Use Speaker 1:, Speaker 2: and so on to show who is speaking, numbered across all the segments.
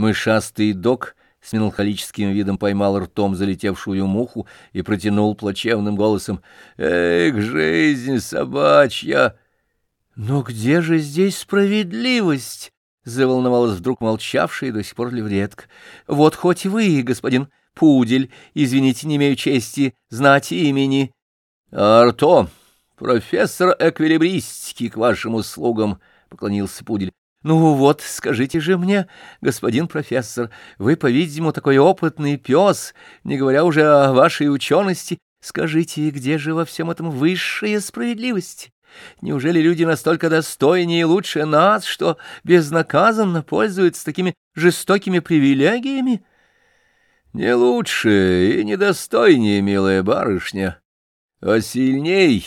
Speaker 1: Мышастый док с меланхолическим видом поймал ртом залетевшую муху и протянул плачевным голосом. «Эх, жизнь собачья!» «Но где же здесь справедливость?» — заволновалась вдруг молчавшая до сих пор левретка. «Вот хоть вы, господин Пудель, извините, не имею чести знать имени».
Speaker 2: «Арто, профессор эквилибристики к вашим услугам», — поклонился Пудель.
Speaker 1: «Ну вот, скажите же мне, господин профессор, вы, по-видимому, такой опытный пес, не говоря уже о вашей учености, скажите, где же во всем этом высшая справедливость? Неужели люди настолько достойнее и лучше нас, что безнаказанно пользуются такими жестокими привилегиями?»
Speaker 2: «Не лучше и не достойнее, милая барышня, а сильней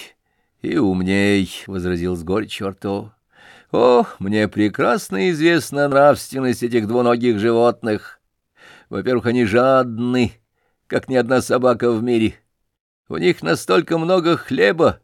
Speaker 2: и умней», — возразил с горечью Арто. Ох, мне прекрасно известна нравственность этих двуногих животных. Во-первых, они жадны, как ни одна собака в мире. У них настолько много хлеба,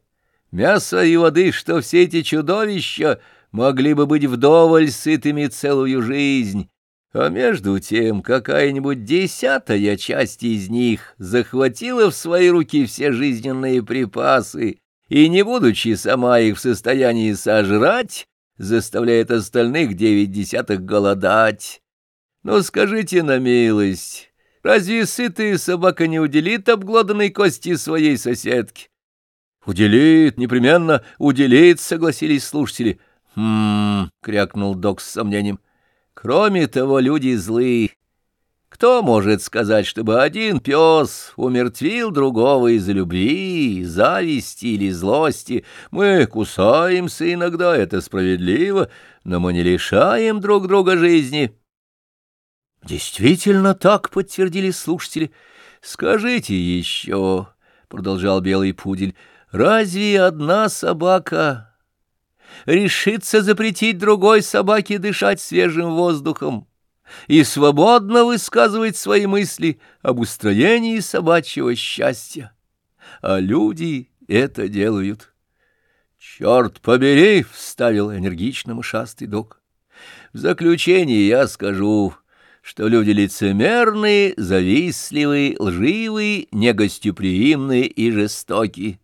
Speaker 2: мяса и воды, что все эти чудовища могли бы быть вдоволь сытыми целую жизнь. А между тем какая-нибудь десятая часть из них захватила в свои руки все жизненные припасы и, не будучи сама их в состоянии сожрать, заставляет остальных девять десятых голодать. Но скажите на милость, разве сытая собака не уделит обглоданной кости своей соседки? Уделит, непременно уделит, согласились слушатели. Хм, крякнул док с сомнением. Кроме того, люди злые. Кто может сказать, чтобы один пес умертвил другого из-за любви, зависти или злости? Мы кусаемся иногда, это справедливо, но мы не лишаем друг друга жизни. Действительно так, подтвердили слушатели. Скажите еще, продолжал белый пудель, разве одна собака решится запретить другой собаке дышать свежим воздухом? И свободно высказывать свои мысли об устроении собачьего счастья. А люди это делают. «Черт побери!» — вставил энергично мышастый док. «В заключение я скажу, что люди лицемерные, завистливые, лживые, негостеприимные и жестокие.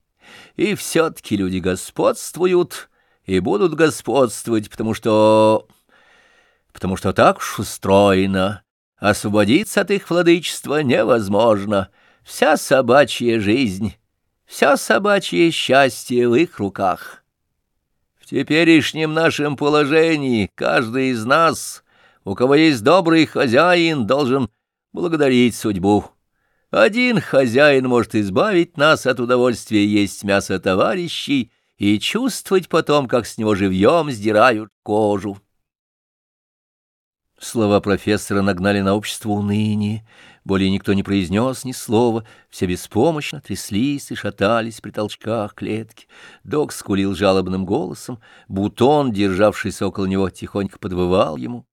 Speaker 2: И все-таки люди господствуют и будут господствовать, потому что потому что так уж устроено. Освободиться от их владычества невозможно. Вся собачья жизнь, вся собачье счастье в их руках. В теперешнем нашем положении каждый из нас, у кого есть добрый хозяин, должен благодарить судьбу. Один хозяин может избавить нас от удовольствия есть мясо товарищей и чувствовать потом, как с него живьем сдирают кожу. Слова профессора нагнали на общество уныние. Более никто не произнес ни слова, все беспомощно тряслись и шатались при толчках клетки. Док скулил жалобным голосом, бутон, державшийся около него, тихонько подвывал ему.